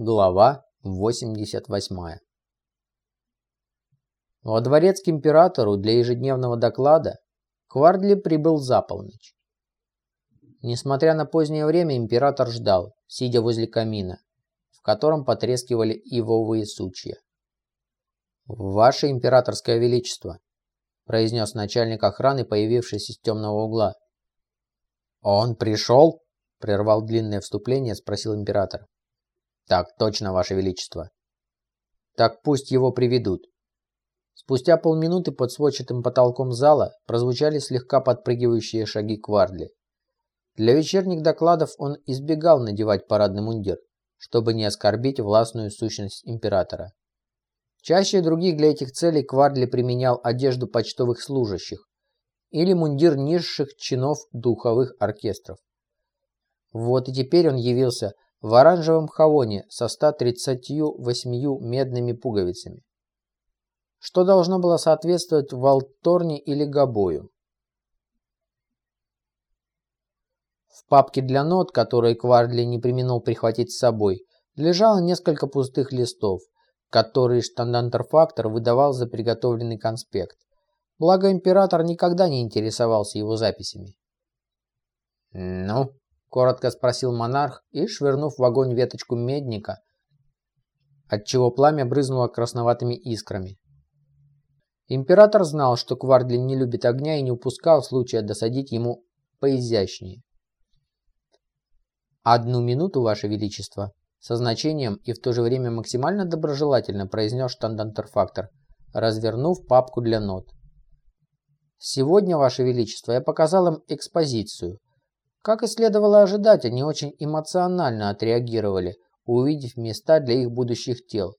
Глава 88. Во дворец к императору для ежедневного доклада Квардли прибыл за полночь. Несмотря на позднее время, император ждал, сидя возле камина, в котором потрескивали ивовые сучья. «Ваше императорское величество», – произнес начальник охраны, появившийся из темного угла. «Он пришел?» – прервал длинное вступление, спросил император. Так точно, Ваше Величество. Так пусть его приведут. Спустя полминуты под сводчатым потолком зала прозвучали слегка подпрыгивающие шаги Квардли. Для вечерних докладов он избегал надевать парадный мундир, чтобы не оскорбить властную сущность императора. Чаще других для этих целей Квардли применял одежду почтовых служащих или мундир низших чинов духовых оркестров. Вот и теперь он явился в оранжевом хавоне со 138 медными пуговицами, что должно было соответствовать валторне или гобою. В папке для нот, которые Квардли не применил прихватить с собой, лежало несколько пустых листов, которые штандантерфактор выдавал за приготовленный конспект. Благо император никогда не интересовался его записями. «Ну, Коротко спросил монарх и, швырнув в огонь веточку медника, отчего пламя брызнуло красноватыми искрами. Император знал, что Квардлин не любит огня и не упускал случая досадить ему поизящнее. «Одну минуту, Ваше Величество», со значением и в то же время максимально доброжелательно произнес штандантерфактор, развернув папку для нот. «Сегодня, Ваше Величество, я показал им экспозицию, как и следовало ожидать, они очень эмоционально отреагировали, увидев места для их будущих тел,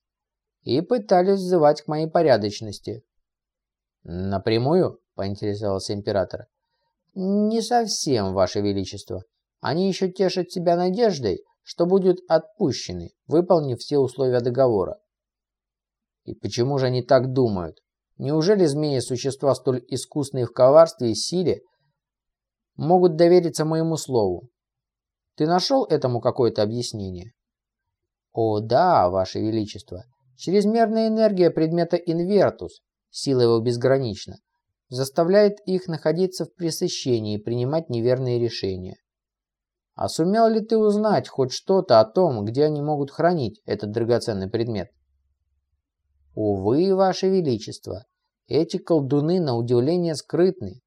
и пытались взывать к моей порядочности. «Напрямую?» – поинтересовался император. «Не совсем, Ваше Величество. Они еще тешат себя надеждой, что будут отпущены, выполнив все условия договора». «И почему же они так думают? Неужели змеи – существа столь искусные в коварстве и силе, могут довериться моему слову. Ты нашел этому какое-то объяснение? О, да, Ваше Величество. Чрезмерная энергия предмета инвертус, сила его безгранична, заставляет их находиться в пресыщении и принимать неверные решения. А сумел ли ты узнать хоть что-то о том, где они могут хранить этот драгоценный предмет? Увы, Ваше Величество, эти колдуны на удивление скрытны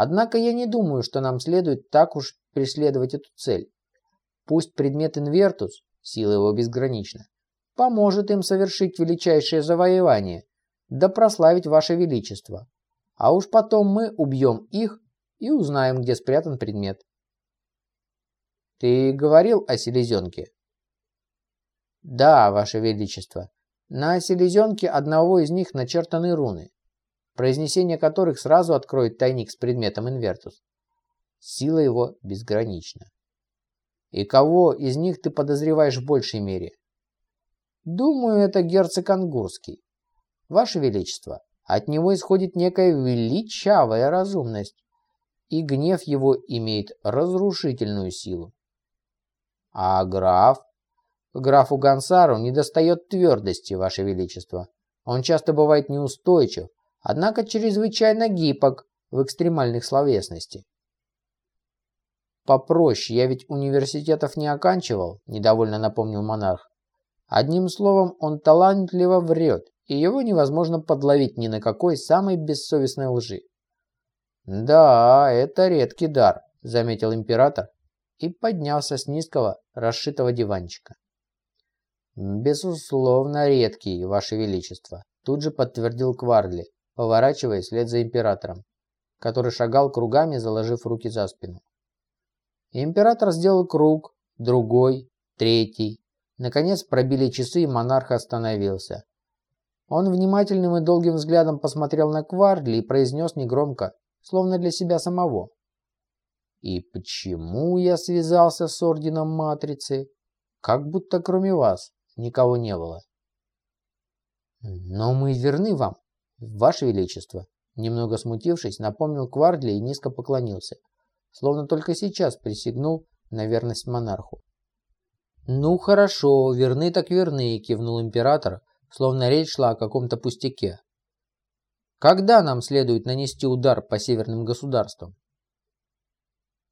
Однако я не думаю, что нам следует так уж преследовать эту цель. Пусть предмет инвертус, сила его безгранична, поможет им совершить величайшее завоевание, да прославить ваше величество. А уж потом мы убьем их и узнаем, где спрятан предмет. Ты говорил о селезенке? Да, ваше величество. На селезенке одного из них начертаны руны произнесение которых сразу откроет тайник с предметом инвертус. Сила его безгранична. И кого из них ты подозреваешь в большей мере? Думаю, это герцог Ангурский. Ваше Величество, от него исходит некая величавая разумность, и гнев его имеет разрушительную силу. А граф? Графу Гансару недостает твердости, Ваше Величество. Он часто бывает неустойчив, однако чрезвычайно гибок в экстремальных словесности. «Попроще, я ведь университетов не оканчивал», – недовольно напомнил монарх. «Одним словом, он талантливо врет, и его невозможно подловить ни на какой самой бессовестной лжи». «Да, это редкий дар», – заметил император и поднялся с низкого, расшитого диванчика. «Безусловно, редкий, Ваше Величество», – тут же подтвердил Кварли, поворачиваясь вслед за императором, который шагал кругами, заложив руки за спину. Император сделал круг, другой, третий. Наконец пробили часы, и монарх остановился. Он внимательным и долгим взглядом посмотрел на Квардли и произнес негромко, словно для себя самого. «И почему я связался с Орденом Матрицы? Как будто кроме вас никого не было». «Но мы верны вам», «Ваше Величество!» Немного смутившись, напомнил Квардли и низко поклонился, словно только сейчас присягнул на верность монарху. «Ну хорошо, верны так верны», – кивнул император, словно речь шла о каком-то пустяке. «Когда нам следует нанести удар по северным государствам?»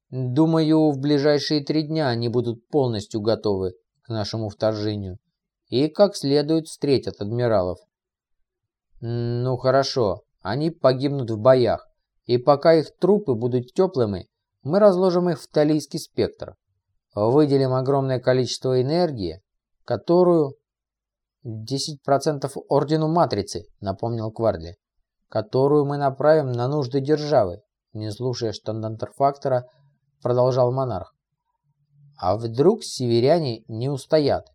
«Думаю, в ближайшие три дня они будут полностью готовы к нашему вторжению и как следует встретят адмиралов». «Ну хорошо, они погибнут в боях, и пока их трупы будут теплыми, мы разложим их в талийский спектр. Выделим огромное количество энергии, которую... 10% Ордену Матрицы, напомнил Квардли, которую мы направим на нужды державы, не слушая штандантерфактора, продолжал монарх. А вдруг северяне не устоят,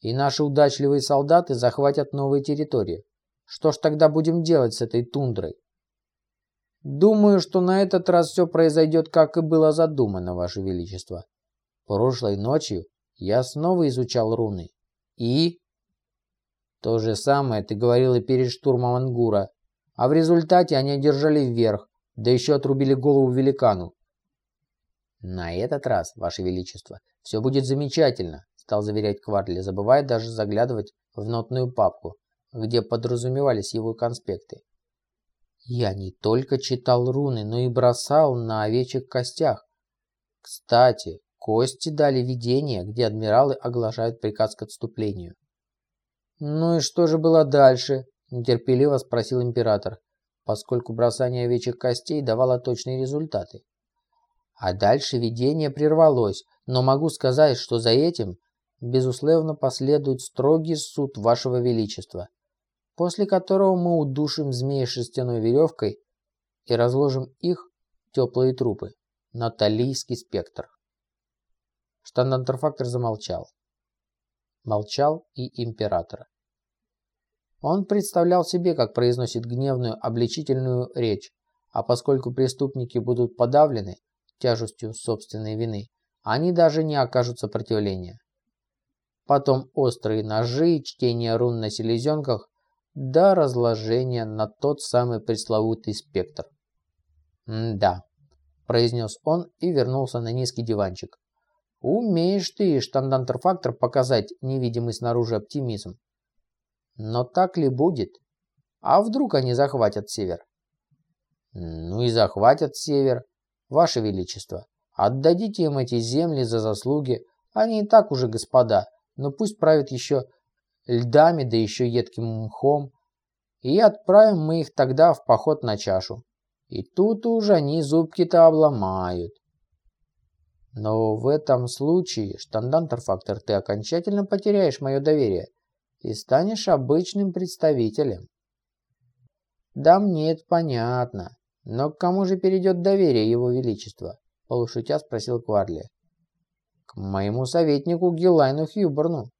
и наши удачливые солдаты захватят новые территории? Что ж тогда будем делать с этой тундрой? Думаю, что на этот раз все произойдет, как и было задумано, Ваше Величество. Прошлой ночью я снова изучал руны. И... То же самое ты говорил и перед штурмом Ангура. А в результате они одержали вверх, да еще отрубили голову великану. На этот раз, Ваше Величество, все будет замечательно, стал заверять Квартли, забывая даже заглядывать в нотную папку, где подразумевались его конспекты. Я не только читал руны, но и бросал на овечьих костях. Кстати, Кости дали видение, где адмиралы оглашают приказ к отступлению. «Ну и что же было дальше?» – нетерпеливо спросил император, поскольку бросание овечьих костей давало точные результаты. А дальше видение прервалось, но могу сказать, что за этим, безусловно, последует строгий суд Вашего Величества, после которого мы удушим змеи шерстяной веревкой и разложим их, теплые трупы, на талийский спектр. Штандантерфактор замолчал. Молчал и император. Он представлял себе, как произносит гневную обличительную речь, а поскольку преступники будут подавлены тяжестью собственной вины, они даже не окажут сопротивления. Потом острые ножи, чтение рун на селезенках, до разложения на тот самый пресловутый спектр. «Да», – произнес он и вернулся на низкий диванчик. Умеешь ты, штандантерфактор, показать невидимый снаружи оптимизм. Но так ли будет? А вдруг они захватят север? Ну и захватят север. Ваше Величество, отдадите им эти земли за заслуги. Они и так уже господа, но пусть правят еще льдами, да еще едким мхом. И отправим мы их тогда в поход на чашу. И тут уже они зубки-то обломают. Но в этом случае, штандантерфактор, ты окончательно потеряешь мое доверие и станешь обычным представителем. Да мне это понятно. Но к кому же перейдет доверие его величества? Полушутя спросил Кварли. К моему советнику Гилайну Хьюборну.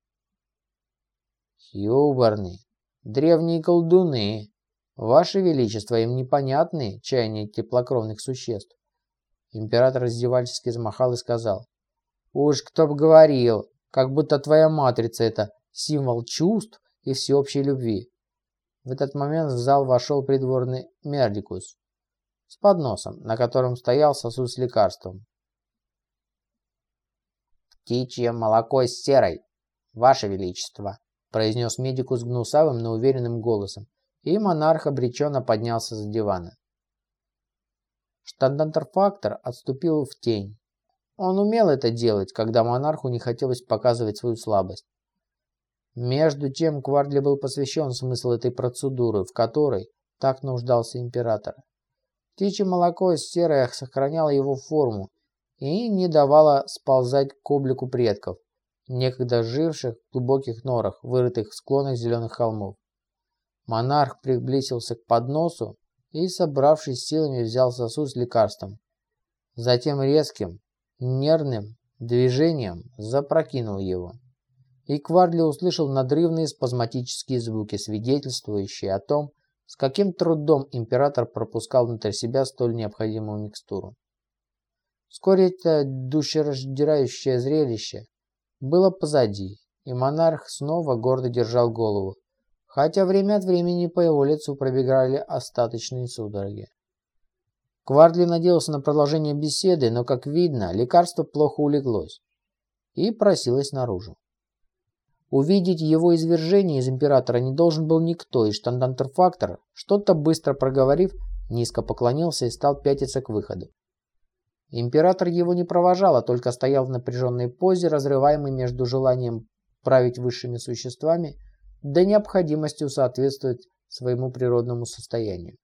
Хьюборны. Древние колдуны. Ваше величество, им непонятны чаяния теплокровных существ. Император издевательски замахал и сказал. «Уж кто бы говорил, как будто твоя матрица – это символ чувств и всеобщей любви». В этот момент в зал вошел придворный Мердикус с подносом, на котором стоял сосуд с лекарством. «Птичье молоко с серой, ваше величество», – произнес медикус гнусавым, но уверенным голосом, и монарх обреченно поднялся с дивана. Штандантерфактор отступил в тень. Он умел это делать, когда монарху не хотелось показывать свою слабость. Между тем Квардли был посвящен смысл этой процедуры, в которой так нуждался император. Птичье молоко из серой сохраняло его форму и не давало сползать к облику предков, некогда живших в глубоких норах, вырытых в склонах зеленых холмов. Монарх приблизился к подносу и, собравшись силами, взял сосуд с лекарством. Затем резким, нервным движением запрокинул его. И Кварли услышал надрывные спазматические звуки, свидетельствующие о том, с каким трудом император пропускал внутрь себя столь необходимую микстуру. Вскоре это душераздирающее зрелище было позади, и монарх снова гордо держал голову, хотя время от времени по его лицу пробегали остаточные судороги. Квардли надеялся на продолжение беседы, но, как видно, лекарство плохо улеглось и просилось наружу. Увидеть его извержение из императора не должен был никто, и штандантерфактор, что-то быстро проговорив, низко поклонился и стал пятиться к выходу. Император его не провожал, а только стоял в напряженной позе, разрываемой между желанием править высшими существами да необходимостью соответствовать своему природному состоянию.